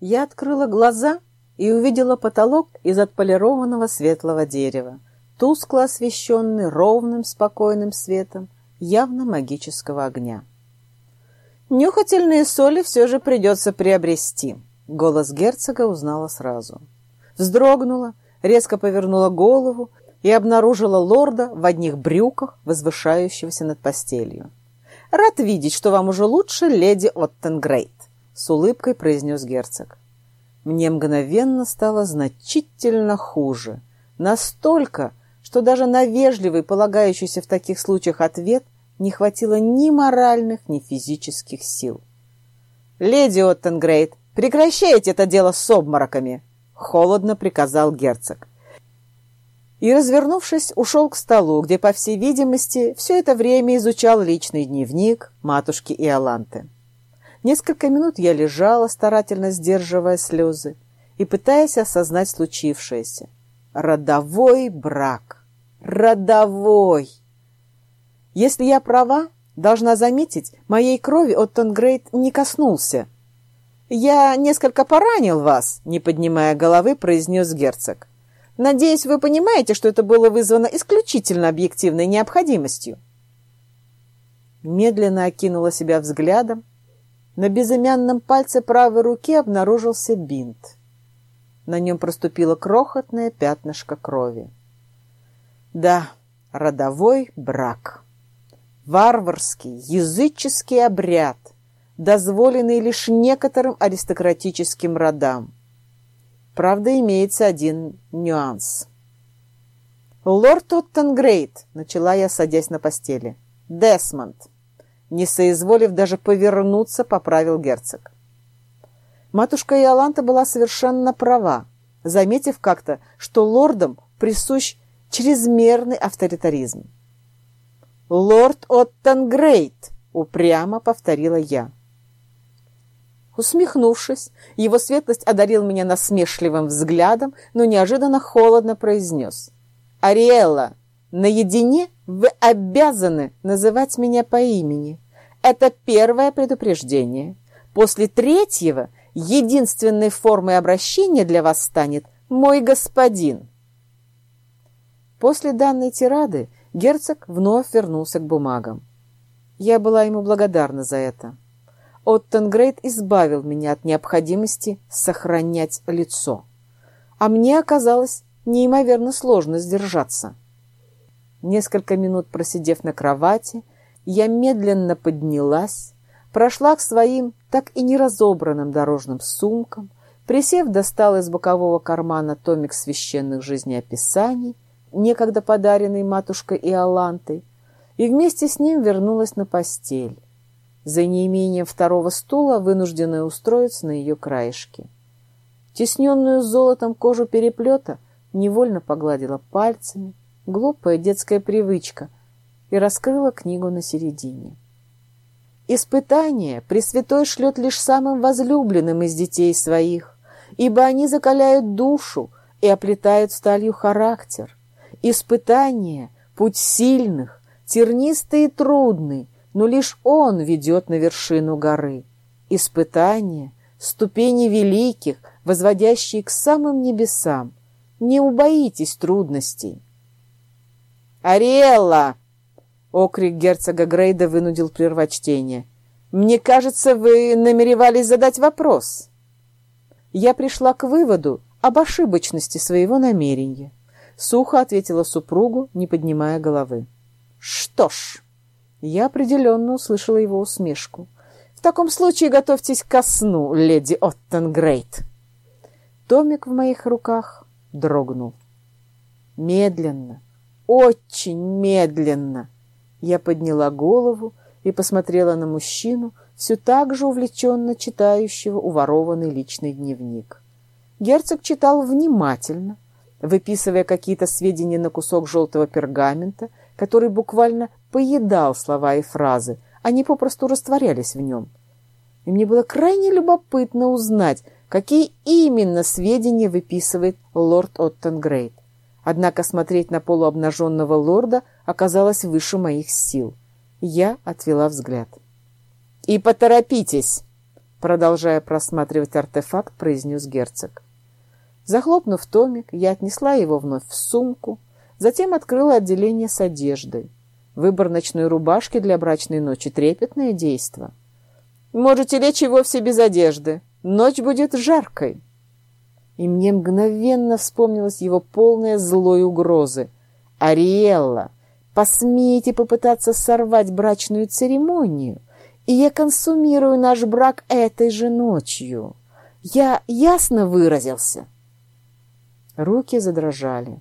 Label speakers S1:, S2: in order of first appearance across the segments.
S1: Я открыла глаза и увидела потолок из отполированного светлого дерева, тускло освещенный ровным спокойным светом явно магического огня. «Нюхательные соли все же придется приобрести», — голос герцога узнала сразу. Вздрогнула, резко повернула голову и обнаружила лорда в одних брюках, возвышающегося над постелью. «Рад видеть, что вам уже лучше, леди Оттенгрейд», — с улыбкой произнес герцог. Мне мгновенно стало значительно хуже. Настолько, что даже на вежливый, полагающийся в таких случаях ответ не хватило ни моральных, ни физических сил. «Леди Оттенгрейд, прекращайте это дело с обмороками!» — холодно приказал герцог и, развернувшись, ушел к столу, где, по всей видимости, все это время изучал личный дневник матушки Иоланты. Несколько минут я лежала, старательно сдерживая слезы и пытаясь осознать случившееся. Родовой брак. Родовой! Если я права, должна заметить, моей крови Оттон Грейт не коснулся. «Я несколько поранил вас», — не поднимая головы, произнес герцог. Надеюсь, вы понимаете, что это было вызвано исключительно объективной необходимостью. Медленно окинула себя взглядом. На безымянном пальце правой руки обнаружился бинт. На нем проступило крохотное пятнышко крови. Да, родовой брак. Варварский, языческий обряд, дозволенный лишь некоторым аристократическим родам. Правда, имеется один нюанс. «Лорд Оттенгрейд», — начала я, садясь на постели. «Десмонд», — не соизволив даже повернуться, поправил герцог. Матушка Иоланта была совершенно права, заметив как-то, что лордам присущ чрезмерный авторитаризм. «Лорд Оттенгрейд», — упрямо повторила я. Усмехнувшись, его светлость одарил меня насмешливым взглядом, но неожиданно холодно произнес. «Ариэлла, наедине вы обязаны называть меня по имени. Это первое предупреждение. После третьего единственной формой обращения для вас станет «мой господин». После данной тирады герцог вновь вернулся к бумагам. Я была ему благодарна за это. Оттенгрейд избавил меня от необходимости сохранять лицо. А мне оказалось неимоверно сложно сдержаться. Несколько минут просидев на кровати, я медленно поднялась, прошла к своим так и не разобранным дорожным сумкам, присев, достала из бокового кармана томик священных жизнеописаний, некогда подаренный матушкой Иолантой, и вместе с ним вернулась на постель за неимением второго стула, вынужденная устроиться на ее краешке. Тесненную золотом кожу переплета невольно погладила пальцами, глупая детская привычка, и раскрыла книгу на середине. Испытание Пресвятой шлет лишь самым возлюбленным из детей своих, ибо они закаляют душу и оплетают сталью характер. Испытание — путь сильных, тернистый и трудный, но лишь он ведет на вершину горы. Испытания, ступени великих, возводящие к самым небесам. Не убоитесь трудностей. «Ариэлла!» — окрик герцога Грейда вынудил прервать чтение. «Мне кажется, вы намеревались задать вопрос». Я пришла к выводу об ошибочности своего намерения. Сухо ответила супругу, не поднимая головы. «Что ж...» Я определенно услышала его усмешку. «В таком случае готовьтесь ко сну, леди Оттенгрейд!» Томик в моих руках дрогнул. Медленно, очень медленно я подняла голову и посмотрела на мужчину, все так же увлеченно читающего уворованный личный дневник. Герцог читал внимательно, выписывая какие-то сведения на кусок желтого пергамента, который буквально поедал слова и фразы, они попросту растворялись в нем. И мне было крайне любопытно узнать, какие именно сведения выписывает лорд Оттенгрейд. Однако смотреть на полуобнаженного лорда оказалось выше моих сил. Я отвела взгляд. «И поторопитесь!» продолжая просматривать артефакт, произнес герцог. Захлопнув томик, я отнесла его вновь в сумку, затем открыла отделение с одеждой. Выбор ночной рубашки для брачной ночи — трепетное действо. «Можете лечь и вовсе без одежды. Ночь будет жаркой». И мне мгновенно вспомнилась его полная злой угрозы. «Ариэлла, посмеете попытаться сорвать брачную церемонию, и я консумирую наш брак этой же ночью. Я ясно выразился?» Руки задрожали.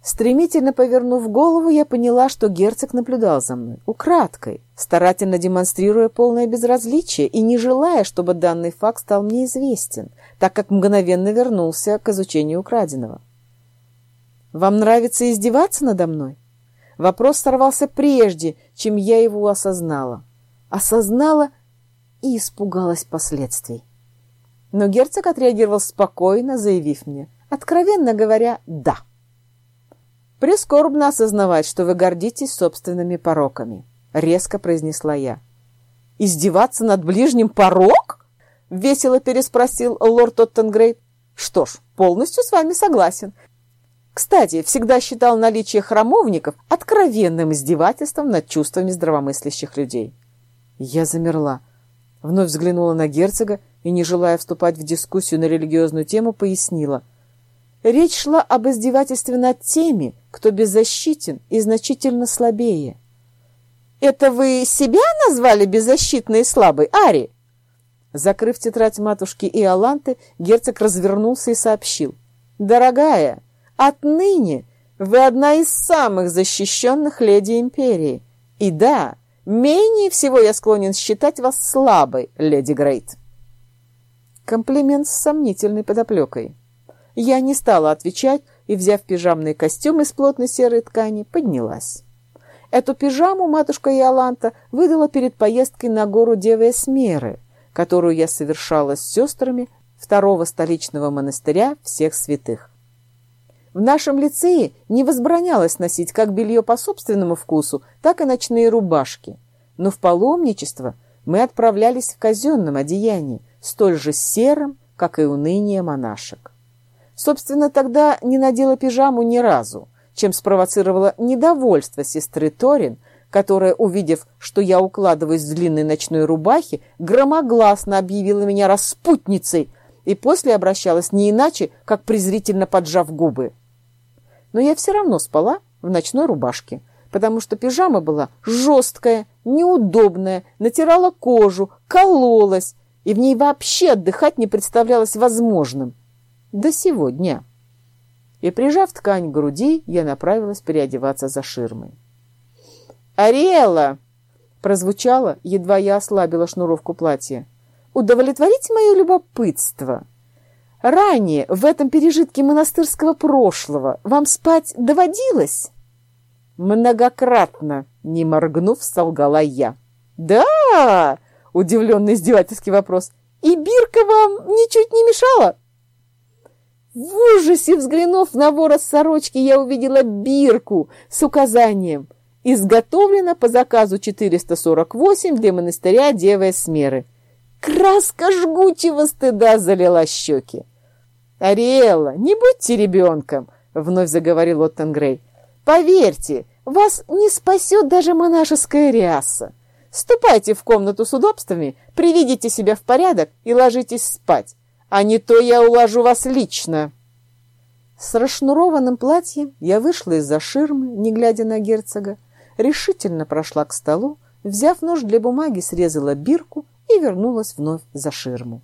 S1: Стремительно повернув голову, я поняла, что герцог наблюдал за мной, украдкой, старательно демонстрируя полное безразличие и не желая, чтобы данный факт стал мне известен, так как мгновенно вернулся к изучению украденного. «Вам нравится издеваться надо мной?» Вопрос сорвался прежде, чем я его осознала. Осознала и испугалась последствий. Но герцог отреагировал спокойно, заявив мне, откровенно говоря, «да». «Прискорбно осознавать, что вы гордитесь собственными пороками», — резко произнесла я. «Издеваться над ближним порок?» — весело переспросил лорд Оттенгрейд. «Что ж, полностью с вами согласен. Кстати, всегда считал наличие храмовников откровенным издевательством над чувствами здравомыслящих людей». Я замерла, вновь взглянула на герцога и, не желая вступать в дискуссию на религиозную тему, пояснила — Речь шла об издевательстве над теми, кто беззащитен и значительно слабее. «Это вы себя назвали беззащитной и слабой, Ари?» Закрыв тетрадь матушки и Аланты, герцог развернулся и сообщил. «Дорогая, отныне вы одна из самых защищенных леди Империи. И да, менее всего я склонен считать вас слабой, леди Грейт». Комплимент с сомнительной подоплекой. Я не стала отвечать и, взяв пижамный костюм из плотной серой ткани, поднялась. Эту пижаму матушка Иоланта выдала перед поездкой на гору Девы Эсмеры, которую я совершала с сестрами второго столичного монастыря всех святых. В нашем лицее не возбранялось носить как белье по собственному вкусу, так и ночные рубашки. Но в паломничество мы отправлялись в казенном одеянии, столь же серым, как и уныние монашек. Собственно, тогда не надела пижаму ни разу, чем спровоцировала недовольство сестры Торин, которая, увидев, что я укладываюсь в длинной ночной рубахе, громогласно объявила меня распутницей и после обращалась не иначе, как презрительно поджав губы. Но я все равно спала в ночной рубашке, потому что пижама была жесткая, неудобная, натирала кожу, кололась, и в ней вообще отдыхать не представлялось возможным до сегодня. И, прижав ткань к груди, я направилась переодеваться за ширмой. «Ариэла!» — прозвучало, едва я ослабила шнуровку платья. «Удовлетворите мое любопытство. Ранее, в этом пережитке монастырского прошлого, вам спать доводилось?» «Многократно!» — не моргнув, солгала я. «Да!» — удивленный издевательский вопрос. «И бирка вам ничуть не мешала?» В ужасе взглянув на ворот сорочки, я увидела бирку с указанием «Изготовлено по заказу 448 для монастыря Девы Смеры». Краска жгучего стыда залила щеки. «Ариэлла, не будьте ребенком!» — вновь заговорил Оттенгрей. «Поверьте, вас не спасет даже монашеская ряса. Ступайте в комнату с удобствами, приведите себя в порядок и ложитесь спать а не то я уложу вас лично. С расшнурованным платьем я вышла из-за ширмы, не глядя на герцога, решительно прошла к столу, взяв нож для бумаги, срезала бирку и вернулась вновь за ширму.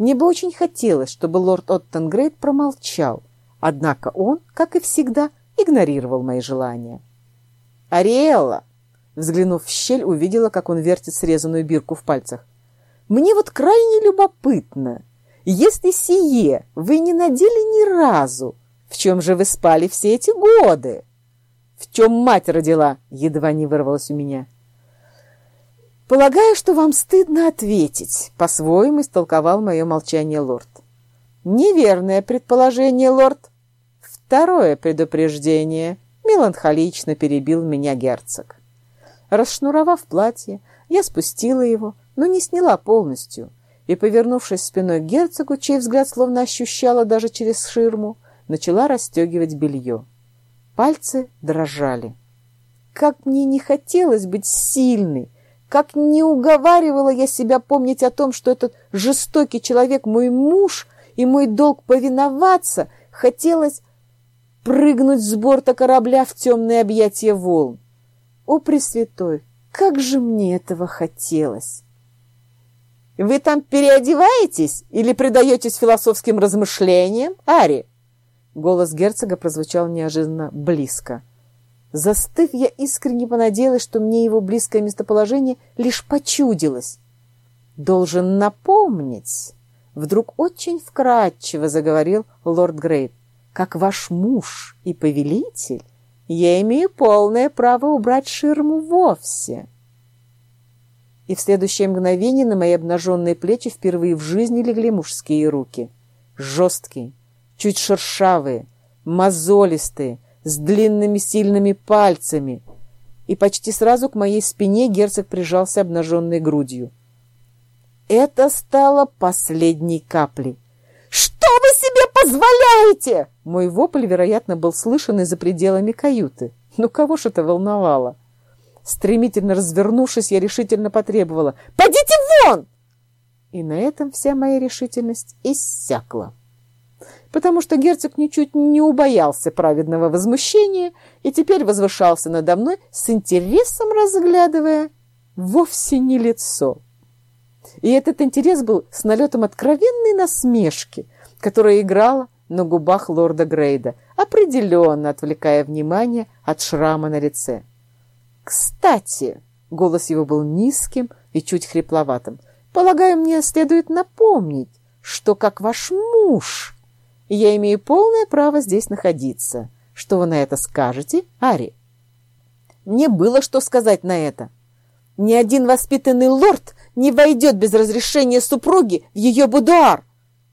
S1: Мне бы очень хотелось, чтобы лорд Оттенгрейд промолчал, однако он, как и всегда, игнорировал мои желания. «Ариэлла!» Взглянув в щель, увидела, как он вертит срезанную бирку в пальцах. «Мне вот крайне любопытно, если сие вы не надели ни разу, в чем же вы спали все эти годы? В чем мать родила? Едва не вырвалось у меня. Полагаю, что вам стыдно ответить, по-своему истолковал мое молчание лорд. Неверное предположение, лорд. Второе предупреждение. Меланхолично перебил меня герцог. Расшнуровав платье, я спустила его, но не сняла полностью — и, повернувшись спиной к герцогу, чей взгляд словно ощущала даже через ширму, начала расстегивать белье. Пальцы дрожали. Как мне не хотелось быть сильной, как не уговаривала я себя помнить о том, что этот жестокий человек мой муж и мой долг повиноваться, хотелось прыгнуть с борта корабля в темные объятия волн. О, Пресвятой, как же мне этого хотелось! «Вы там переодеваетесь или предаетесь философским размышлениям, Ари?» Голос герцога прозвучал неожиданно близко. Застыв, я искренне понадеялась, что мне его близкое местоположение лишь почудилось. «Должен напомнить», — вдруг очень вкратчиво заговорил лорд Грейт, «как ваш муж и повелитель, я имею полное право убрать ширму вовсе». И в следующее мгновение на мои обнаженные плечи впервые в жизни легли мужские руки. Жесткие, чуть шершавые, мозолистые, с длинными сильными пальцами, и почти сразу к моей спине герцог прижался обнаженной грудью. Это стало последней каплей. «Что вы себе позволяете?» Мой вопль, вероятно, был слышен и за пределами каюты. Но кого ж это волновало? Стремительно развернувшись, я решительно потребовала «Пойдите вон!» И на этом вся моя решительность иссякла потому что герцог ничуть не убоялся праведного возмущения и теперь возвышался надо мной с интересом разглядывая вовсе не лицо. И этот интерес был с налетом откровенной насмешки, которая играла на губах лорда Грейда, определенно отвлекая внимание от шрама на лице. «Кстати», — голос его был низким и чуть хрипловатым, «полагаю, мне следует напомнить, что как ваш муж я имею полное право здесь находиться. Что вы на это скажете, Ари?» Мне было что сказать на это. Ни один воспитанный лорд не войдет без разрешения супруги в ее будуар.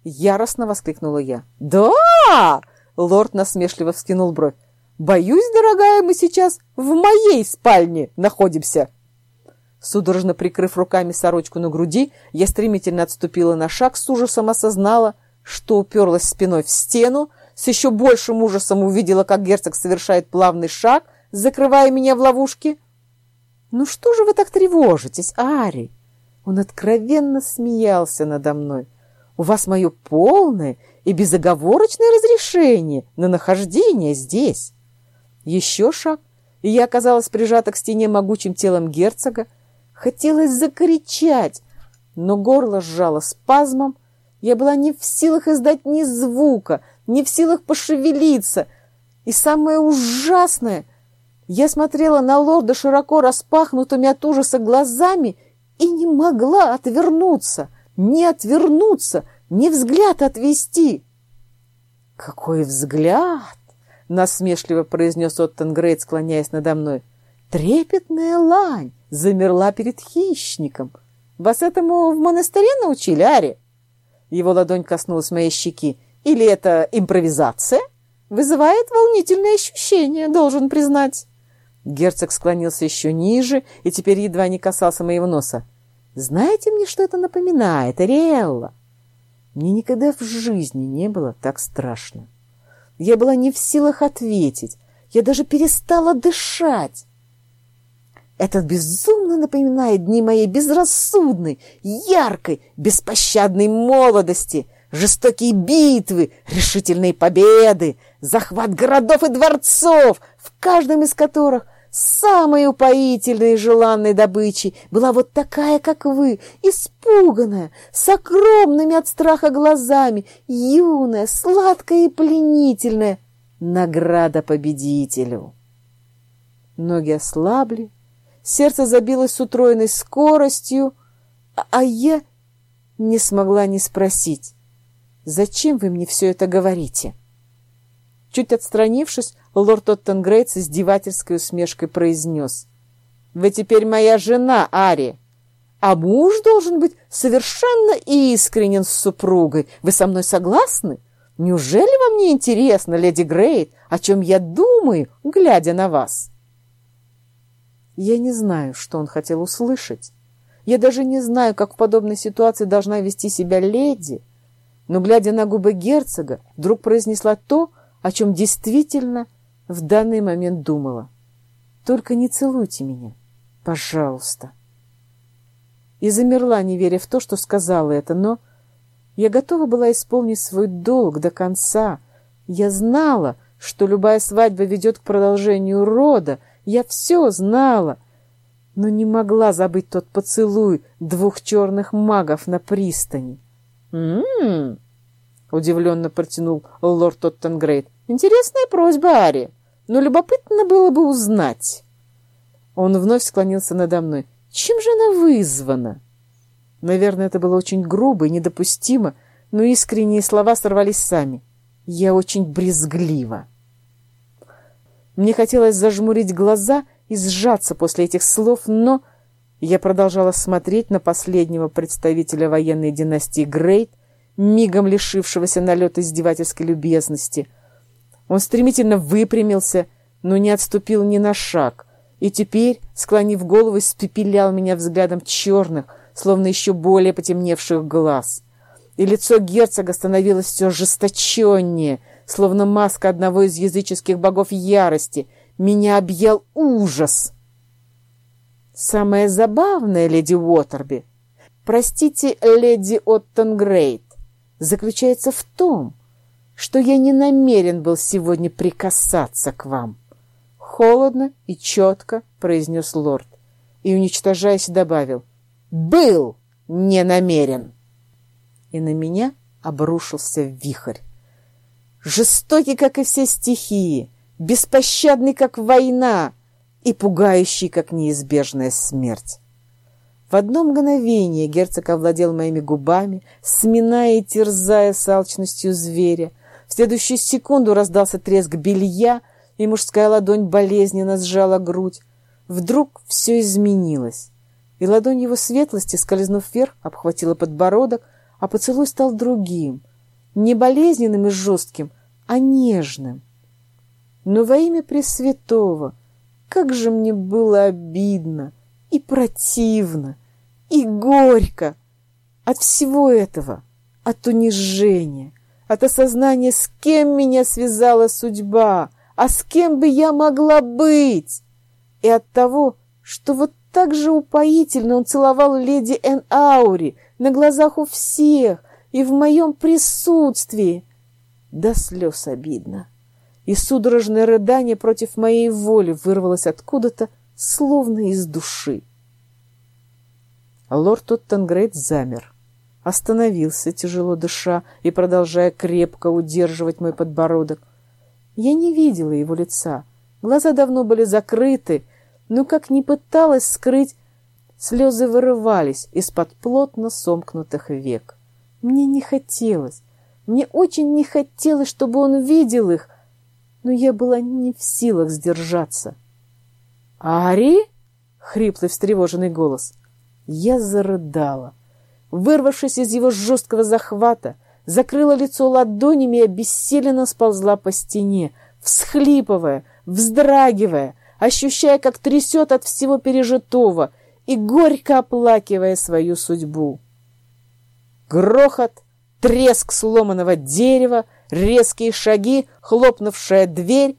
S1: Яростно воскликнула я. «Да!» — лорд насмешливо вскинул бровь. «Боюсь, дорогая, мы сейчас в моей спальне находимся». Судорожно прикрыв руками сорочку на груди, я стремительно отступила на шаг, с ужасом осознала — что уперлась спиной в стену, с еще большим ужасом увидела, как герцог совершает плавный шаг, закрывая меня в ловушке. «Ну что же вы так тревожитесь, Ари?» Он откровенно смеялся надо мной. «У вас мое полное и безоговорочное разрешение на нахождение здесь». Еще шаг, и я оказалась прижата к стене могучим телом герцога. Хотелось закричать, но горло сжало спазмом, я была не в силах издать ни звука, не в силах пошевелиться. И самое ужасное, я смотрела на лорда широко распахнутыми от ужаса глазами и не могла отвернуться, не отвернуться, ни взгляд отвести. «Какой взгляд!» — насмешливо произнес Оттенгрейд, склоняясь надо мной. «Трепетная лань замерла перед хищником. Вас этому в монастыре научили, Ари?» Его ладонь коснулась моей щеки. Или это импровизация? Вызывает волнительные ощущения, должен признать. Герцог склонился еще ниже и теперь едва не касался моего носа. Знаете мне, что это напоминает, Ариэлла? Мне никогда в жизни не было так страшно. Я была не в силах ответить. Я даже перестала дышать. Этот безумно напоминает дни моей безрассудной, яркой, беспощадной молодости, жестокие битвы, решительные победы, захват городов и дворцов, в каждом из которых самой упоительной и желанной добычей была вот такая, как вы, испуганная, с огромными от страха глазами, юная, сладкая и пленительная, награда победителю. Ноги ослабли, Сердце забилось с утроенной скоростью, а, а я не смогла не спросить, «Зачем вы мне все это говорите?» Чуть отстранившись, лорд Оттенгрейд с издевательской усмешкой произнес, «Вы теперь моя жена, Ари, а муж должен быть совершенно искренен с супругой. Вы со мной согласны? Неужели вам не интересно, леди Грейт, о чем я думаю, глядя на вас?» Я не знаю, что он хотел услышать. Я даже не знаю, как в подобной ситуации должна вести себя леди, но, глядя на губы герцога, вдруг произнесла то, о чем действительно в данный момент думала. «Только не целуйте меня, пожалуйста». И замерла, не веря в то, что сказала это, но я готова была исполнить свой долг до конца. Я знала, что любая свадьба ведет к продолжению рода. Я все знала, но не могла забыть тот поцелуй двух черных магов на пристани. «М-м-м!» — удивленно протянул лорд Тоттенгрейд. «Интересная просьба, Ари, но любопытно было бы узнать». Он вновь склонился надо мной. «Чем же она вызвана?» Наверное, это было очень грубо и недопустимо, но искренние слова сорвались сами. Я очень брезглива. Мне хотелось зажмурить глаза — и сжаться после этих слов, но я продолжала смотреть на последнего представителя военной династии Грейт, мигом лишившегося налета издевательской любезности. Он стремительно выпрямился, но не отступил ни на шаг, и теперь, склонив голову, испепелял меня взглядом черных, словно еще более потемневших глаз. И лицо герцога становилось все ожесточеннее, словно маска одного из языческих богов ярости — меня объел ужас. Самое забавное, леди Уотерби, простите, леди Оттонгрейд, заключается в том, что я не намерен был сегодня прикасаться к вам. Холодно и четко произнес лорд и, уничтожаясь, добавил «Был не намерен!» И на меня обрушился вихрь. Жестокий, как и все стихии, беспощадный, как война, и пугающий, как неизбежная смерть. В одно мгновение герцог овладел моими губами, сминая и терзая с алчностью зверя. В следующую секунду раздался треск белья, и мужская ладонь болезненно сжала грудь. Вдруг все изменилось, и ладонь его светлости, скользнув вверх, обхватила подбородок, а поцелуй стал другим, не болезненным и жестким, а нежным. Но во имя Пресвятого, как же мне было обидно и противно, и горько от всего этого, от унижения, от осознания, с кем меня связала судьба, а с кем бы я могла быть, и от того, что вот так же упоительно он целовал леди Эн Аури на глазах у всех и в моем присутствии. До слез обидно и судорожное рыдание против моей воли вырвалось откуда-то, словно из души. Лорд Оттенгрейд замер, остановился, тяжело дыша и продолжая крепко удерживать мой подбородок. Я не видела его лица, глаза давно были закрыты, но как ни пыталась скрыть, слезы вырывались из-под плотно сомкнутых век. Мне не хотелось, мне очень не хотелось, чтобы он видел их, но я была не в силах сдержаться. «Ари?» — хриплый встревоженный голос. Я зарыдала. Вырвавшись из его жесткого захвата, закрыла лицо ладонями и обессиленно сползла по стене, всхлипывая, вздрагивая, ощущая, как трясет от всего пережитого и горько оплакивая свою судьбу. Грохот, треск сломанного дерева — резкие шаги, хлопнувшая дверь.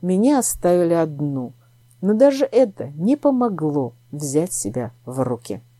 S1: Меня оставили одну, но даже это не помогло взять себя в руки.